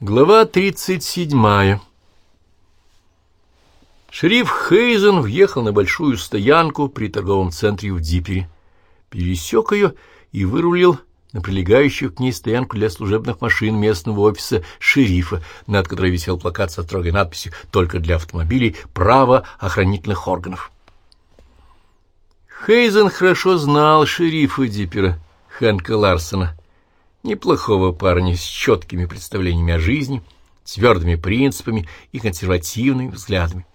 Глава 37 Шериф Хейзен въехал на большую стоянку при торговом центре в Дипере, пересек ее и вырулил на прилегающую к ней стоянку для служебных машин местного офиса шерифа, над которой висел плакат со строгой надписью «Только для автомобилей. Право охранительных органов». Хейзен хорошо знал шерифа Диппера, Хэнка Ларсона, неплохого парня с четкими представлениями о жизни, твердыми принципами и консервативными взглядами.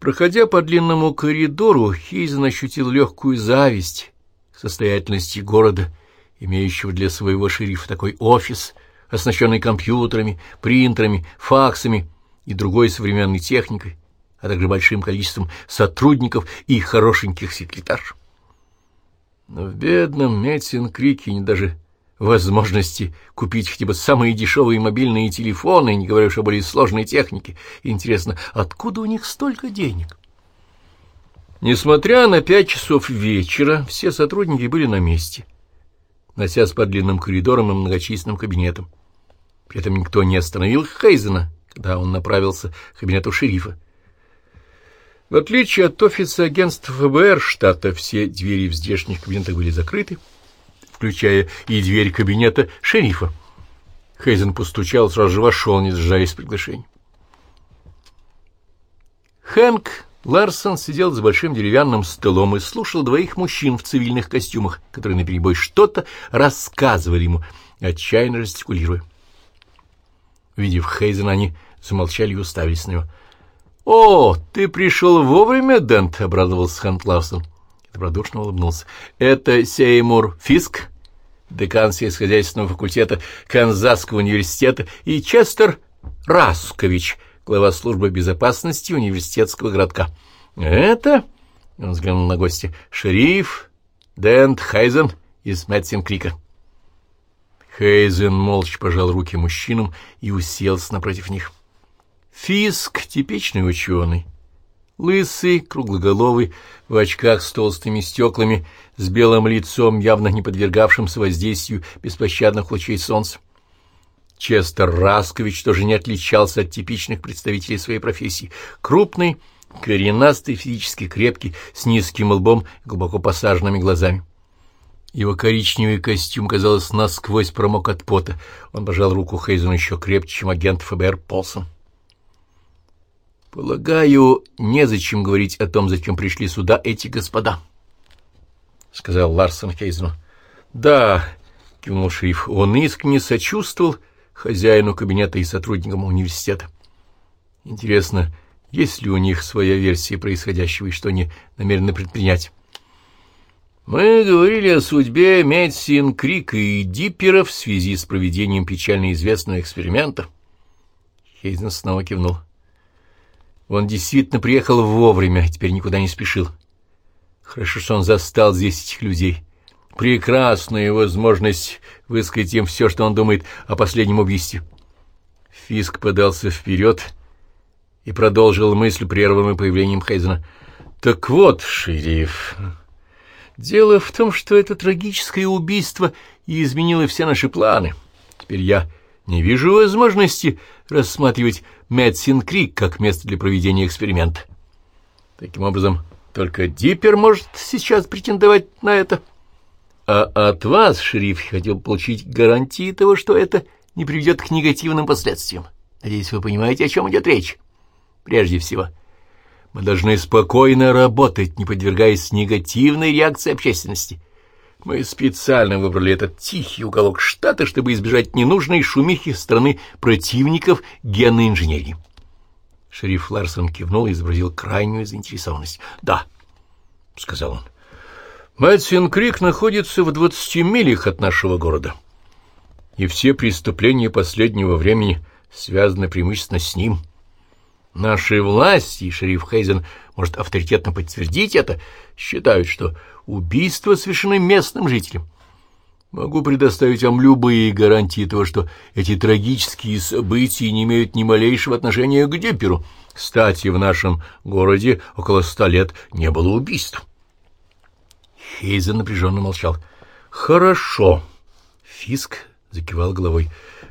Проходя по длинному коридору, Хейзен ощутил легкую зависть к состоятельности города, имеющего для своего шерифа такой офис, оснащенный компьютерами, принтерами, факсами и другой современной техникой, а также большим количеством сотрудников и хорошеньких секретарш. Но в бедном Метсин-Крике даже возможности купить хотя бы самые дешевые мобильные телефоны, не говоря уж о более сложной технике. Интересно, откуда у них столько денег? Несмотря на пять часов вечера, все сотрудники были на месте, носясь по длинным коридорам и многочисленным кабинетам. При этом никто не остановил Хейзена, когда он направился к кабинету шерифа. В отличие от офиса агентства ФБР штата, все двери в здешних кабинетах были закрыты, включая и дверь кабинета шерифа. Хейзен постучал, сразу же вошел, не дожидаясь приглашения. Хэнк Ларсон сидел за большим деревянным столом и слушал двоих мужчин в цивильных костюмах, которые наперебой что-то рассказывали ему, отчаянно жестикулируя. Увидев Хейзена, они замолчали и уставились на него. — О, ты пришел вовремя, Дент! — обрадовался Хэнк Ларсон. Добродушно улыбнулся. — Это Сеймур Фиск? Декан сельскохозяйственного факультета Канзасского университета, и Честер Раскович, глава службы безопасности университетского городка. «Это...» — он взглянул на гостя. «Шериф Дент Хайзен из Мэтсин-Крика». Хейзен молча пожал руки мужчинам и уселся напротив них. Фиск — типичный ученый, Лысый, круглоголовый, в очках с толстыми стеклами, с белым лицом, явно не подвергавшимся воздействию беспощадных лучей солнца. Честер Раскович тоже не отличался от типичных представителей своей профессии. Крупный, коренастый, физически крепкий, с низким лбом глубоко посаженными глазами. Его коричневый костюм, казалось, насквозь промок от пота. Он пожал руку Хейзену еще крепче, чем агент ФБР Полсон. Полагаю, незачем говорить о том, зачем пришли сюда эти господа, — сказал Ларсон Хейзену. — Да, — кивнул шериф, — он искренне сочувствовал хозяину кабинета и сотрудникам университета. Интересно, есть ли у них своя версия происходящего и что они намерены предпринять? Мы говорили о судьбе Медсин Крика и Диппера в связи с проведением печально известного эксперимента. Хейзен снова кивнул. — он действительно приехал вовремя, теперь никуда не спешил. Хорошо, что он застал здесь этих людей. Прекрасная возможность высказать им все, что он думает о последнем убийстве. Фиск подался вперед и продолжил мысль, прерванную появлением Хейзена. «Так вот, шериф, дело в том, что это трагическое убийство изменило все наши планы. Теперь я не вижу возможности рассматривать Мэтсин Крик как место для проведения эксперимента. Таким образом, только Диппер может сейчас претендовать на это. А от вас, шериф, хотел получить гарантии того, что это не приведет к негативным последствиям. Надеюсь, вы понимаете, о чем идет речь. Прежде всего, мы должны спокойно работать, не подвергаясь негативной реакции общественности. Мы специально выбрали этот тихий уголок штата, чтобы избежать ненужной шумихи страны противников генной инженерии. Шериф Ларсон кивнул и изобразил крайнюю заинтересованность. «Да», — сказал он, — «Мэтсин Крик находится в двадцати милях от нашего города, и все преступления последнего времени связаны преимущественно с ним». Наши власти, и шериф Хейзен может авторитетно подтвердить это, считают, что убийство совершено местным жителем. Могу предоставить вам любые гарантии того, что эти трагические события не имеют ни малейшего отношения к Дипперу. Кстати, в нашем городе около ста лет не было убийств. Хейзен напряженно молчал. «Хорошо». Фиск закивал головой.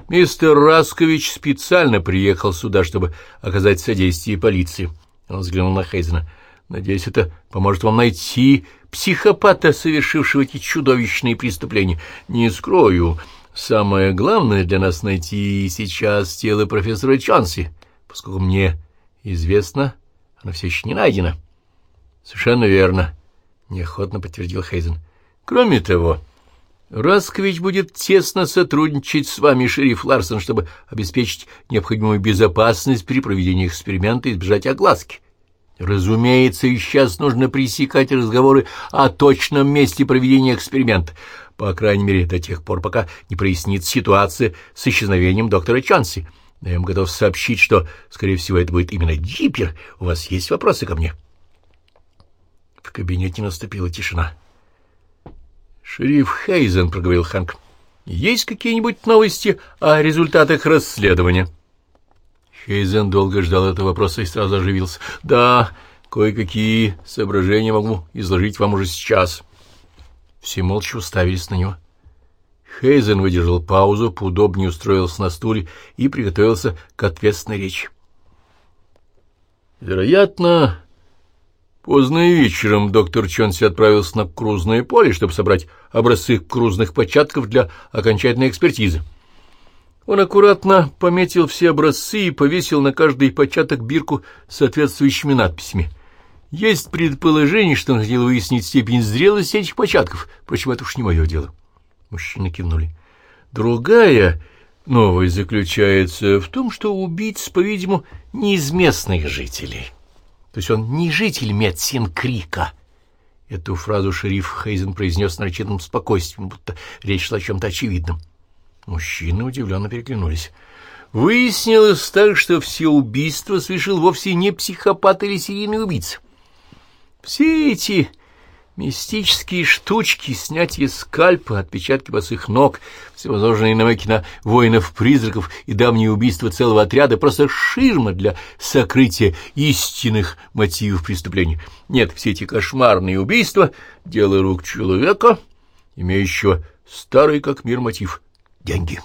Мистер Раскович специально приехал сюда, чтобы оказать содействие полиции. Он взглянул на Хейзена. Надеюсь, это поможет вам найти психопата, совершившего эти чудовищные преступления. Не скрою, самое главное для нас найти сейчас тело профессора Чанси, поскольку мне известно, оно все еще не найдено. — Совершенно верно, — неохотно подтвердил Хейзен. — Кроме того... Раскович будет тесно сотрудничать с вами, шериф Ларсон, чтобы обеспечить необходимую безопасность при проведении эксперимента и избежать огласки. Разумеется, сейчас нужно пресекать разговоры о точном месте проведения эксперимента, по крайней мере, до тех пор, пока не прояснится ситуация с исчезновением доктора Чанси. Но я вам готов сообщить, что, скорее всего, это будет именно Диппер. У вас есть вопросы ко мне? В кабинете наступила тишина. «Шериф Хейзен», — проговорил Ханк, — «есть какие-нибудь новости о результатах расследования?» Хейзен долго ждал этого вопроса и сразу оживился. «Да, кое-какие соображения могу изложить вам уже сейчас». Все молча уставились на него. Хейзен выдержал паузу, поудобнее устроился на стуле и приготовился к ответственной речи. «Вероятно, Поздно вечером доктор Чонси отправился на крузное поле, чтобы собрать образцы крузных початков для окончательной экспертизы. Он аккуратно пометил все образцы и повесил на каждый початок бирку с соответствующими надписями. Есть предположение, что он хотел выяснить степень зрелости этих початков. Впрочем, это уж не мое дело. Мужчины кивнули. Другая новость заключается в том, что убийц, по-видимому, не из местных жителей. То есть он не житель Метсин-Крика. Эту фразу шериф Хейзен произнес с нарочитым спокойствием, будто речь шла о чем-то очевидном. Мужчины удивленно переглянулись. Выяснилось так, что все убийства совершил вовсе не психопат или серийный убийца. Все эти Мистические штучки, снятие скальпа, отпечатки босых ног, всевозможные намеки на воинов-призраков и давние убийства целого отряда — просто ширма для сокрытия истинных мотивов преступления. Нет, все эти кошмарные убийства — дело рук человека, имеющего старый как мир мотив — деньги.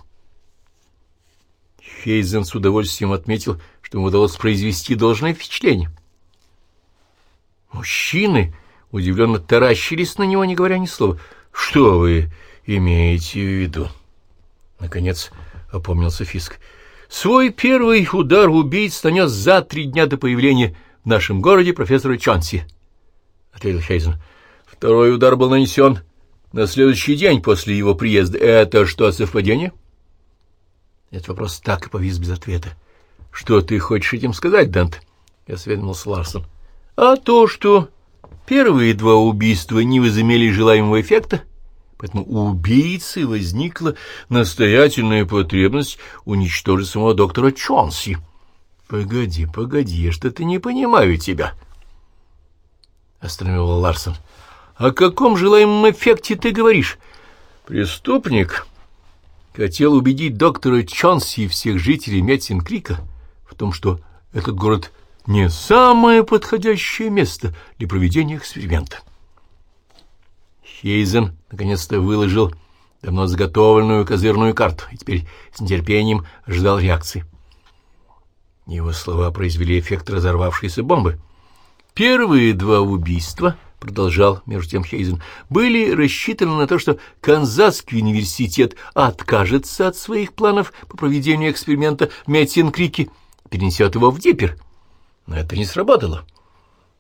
Хейзен с удовольствием отметил, что ему удалось произвести должное впечатление. Мужчины удивленно таращились на него, не говоря ни слова. «Что вы имеете в виду?» Наконец опомнился Фиск. «Свой первый удар убийц нанес за три дня до появления в нашем городе профессора Чанси», — ответил Хейзен. «Второй удар был нанесен на следующий день после его приезда. Это что, совпадение?» Этот вопрос так и повис без ответа. «Что ты хочешь этим сказать, Дант?» — осведомился Ларсон. «А то, что Первые два убийства не возымели желаемого эффекта, поэтому у убийцы возникла настоятельная потребность уничтожить самого доктора Чонси. — Погоди, погоди, я что-то не понимаю тебя, — остановил Ларсон. — О каком желаемом эффекте ты говоришь? Преступник хотел убедить доктора Чонси и всех жителей Метсинкрика в том, что этот город не самое подходящее место для проведения эксперимента. Хейзен наконец-то выложил давно заготовленную козырную карту и теперь с нетерпением ждал реакции. Его слова произвели эффект разорвавшейся бомбы. Первые два убийства, — продолжал между тем Хейзен, — были рассчитаны на то, что Канзасский университет откажется от своих планов по проведению эксперимента в Метсин-Крике, перенесет его в Диппер но это не сработало.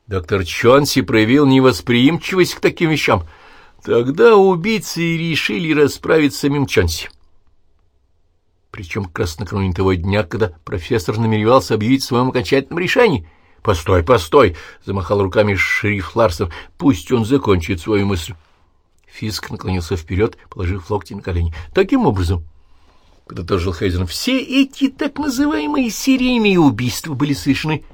Доктор Чонси проявил невосприимчивость к таким вещам. Тогда убийцы решили расправиться с самим Чонси. Причем как раз накануне того дня, когда профессор намеревался объявить в своем окончательном решении. «Постой, постой!» — замахал руками шериф Ларсон. «Пусть он закончит свою мысль». Фиск наклонился вперед, положив локти на колени. «Таким образом...» — подытожил Хейзен. «Все эти так называемые серийные убийства были совершены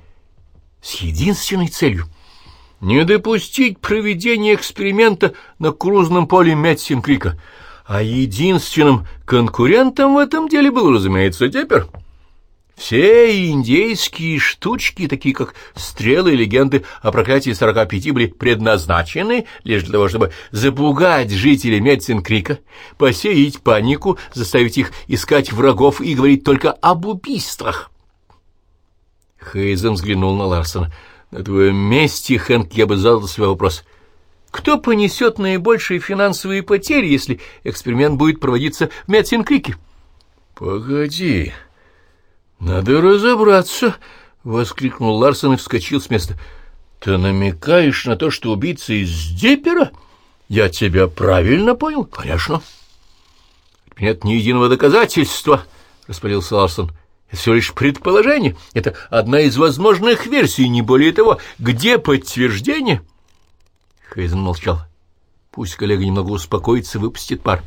с единственной целью — не допустить проведения эксперимента на крузном поле Метсинкрика, а единственным конкурентом в этом деле был, разумеется, Деппер. Все индейские штучки, такие как стрелы и легенды о проклятии сорока пяти, были предназначены лишь для того, чтобы запугать жителей Медсин-Крика, посеять панику, заставить их искать врагов и говорить только об убийствах. Хейзен взглянул на Ларсона. На твоем месте, Хэнк, я бы задал себе вопрос. Кто понесет наибольшие финансовые потери, если эксперимент будет проводиться в Медсин-Крике? — Погоди, надо разобраться, — воскликнул Ларсон и вскочил с места. — Ты намекаешь на то, что убийца из Диппера? Я тебя правильно понял? — Конечно. — Нет ни единого доказательства, — распалился Ларсон. — это всего лишь предположение. Это одна из возможных версий, не более того. Где подтверждение? Хейзен молчал. Пусть коллега немного успокоится, выпустит пар.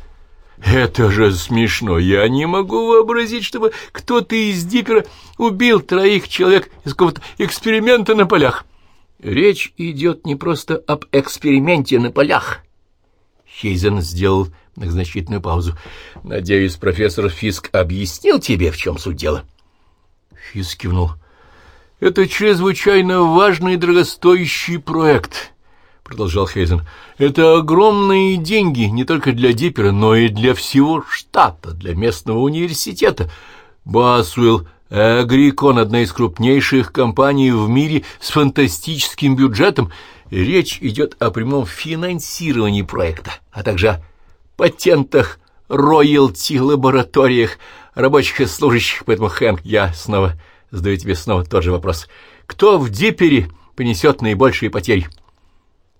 Это же смешно. Я не могу вообразить, чтобы кто-то из Диппера убил троих человек из какого-то эксперимента на полях. Речь идет не просто об эксперименте на полях. Хейзен сделал многозначительную паузу. Надеюсь, профессор Фиск объяснил тебе, в чем суть дела. — Физ кивнул. — Это чрезвычайно важный и дорогостоящий проект, — продолжал Хейзен. — Это огромные деньги не только для Диппера, но и для всего штата, для местного университета. Басуэлл Агрикон — одна из крупнейших компаний в мире с фантастическим бюджетом. Речь идет о прямом финансировании проекта, а также о патентах, роялти-лабораториях, рабочих и служащих, поэтому, Хэнк, я снова задаю тебе снова тот же вопрос. Кто в Диппере понесет наибольшие потери?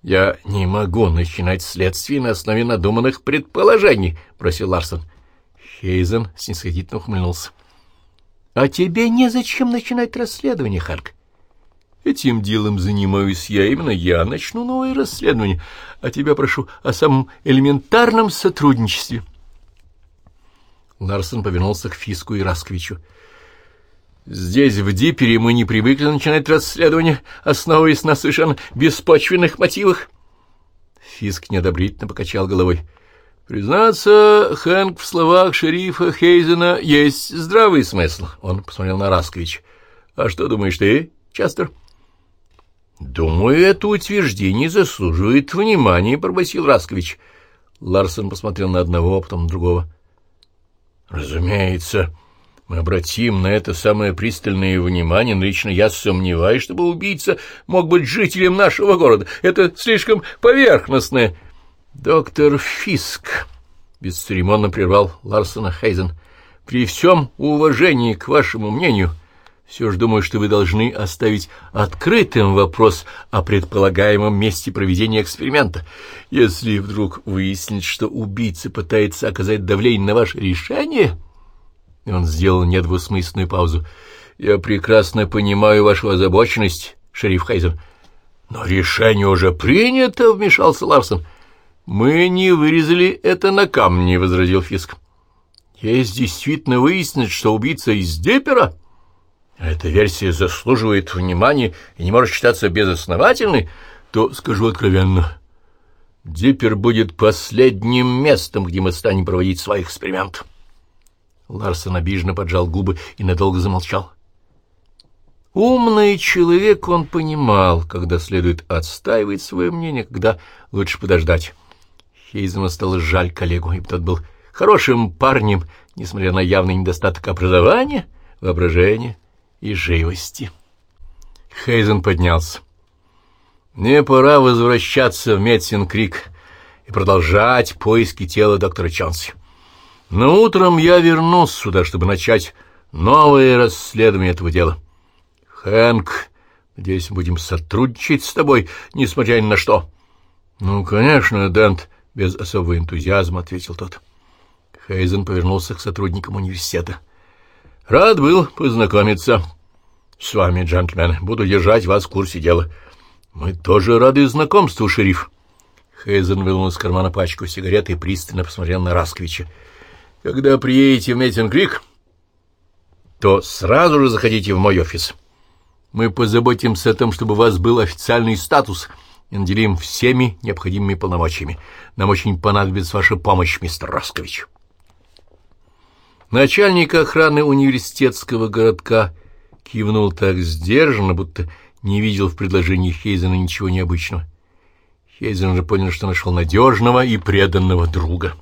Я не могу начинать следствие на основе надуманных предположений, — просил Ларсон. Хейзен снисходительно ухмыльнулся. — А тебе незачем начинать расследование, Хэнк. Этим делом занимаюсь я, именно я начну новое расследование, а тебя прошу о самом элементарном сотрудничестве. — Ларсон повернулся к Фиску и Расковичу. «Здесь, в Дипере, мы не привыкли начинать расследование, основываясь на совершенно беспочвенных мотивах». Фиск неодобрительно покачал головой. «Признаться, Хэнк, в словах шерифа Хейзена есть здравый смысл». Он посмотрел на Раскович. «А что думаешь ты, Частер?» «Думаю, это утверждение заслуживает внимания», — пробасил Раскович. Ларсон посмотрел на одного, а потом на другого. Разумеется, мы обратим на это самое пристальное внимание, но лично я сомневаюсь, чтобы убийца мог быть жителем нашего города. Это слишком поверхностное. Доктор Фиск, бесцеремонно прервал Ларсона Хейзен, при всем уважении к вашему мнению, все же думаю, что вы должны оставить открытым вопрос о предполагаемом месте проведения эксперимента. Если вдруг выяснится, что убийца пытается оказать давление на ваше решение... Он сделал недвусмысленную паузу. «Я прекрасно понимаю вашу озабоченность, шериф Хайзен. Но решение уже принято», — вмешался Ларсон. «Мы не вырезали это на камне», — возразил Фиск. «Есть действительно выяснить, что убийца из Депера...» эта версия заслуживает внимания и не может считаться безосновательной, то, скажу откровенно, Диппер будет последним местом, где мы станем проводить свой эксперимент. Ларсон обиженно поджал губы и надолго замолчал. Умный человек он понимал, когда следует отстаивать свое мнение, когда лучше подождать. Хейзену стало жаль коллегу, и тот был хорошим парнем, несмотря на явный недостаток образования, воображения и живости. Хейзен поднялся. Мне пора возвращаться в Медсин-Крик и продолжать поиски тела доктора Чонси. Но утром я вернусь сюда, чтобы начать новое расследование этого дела. Хэнк, надеюсь, будем сотрудничать с тобой, несмотря ни на что. — Ну, конечно, Дент, — без особого энтузиазма ответил тот. Хейзен повернулся к сотрудникам университета. — Рад был познакомиться с вами, джентльмен. Буду держать вас в курсе дела. — Мы тоже рады знакомству, шериф. Хейзен вынул из кармана пачку сигарет и пристально посмотрел на Расковича. — Когда приедете в Меттинг-Крик, то сразу же заходите в мой офис. Мы позаботимся о том, чтобы у вас был официальный статус и наделим всеми необходимыми полномочиями. Нам очень понадобится ваша помощь, мистер Раскович. Начальник охраны университетского городка кивнул так сдержанно, будто не видел в предложении Хейзена ничего необычного. Хейзен же понял, что нашел надежного и преданного друга.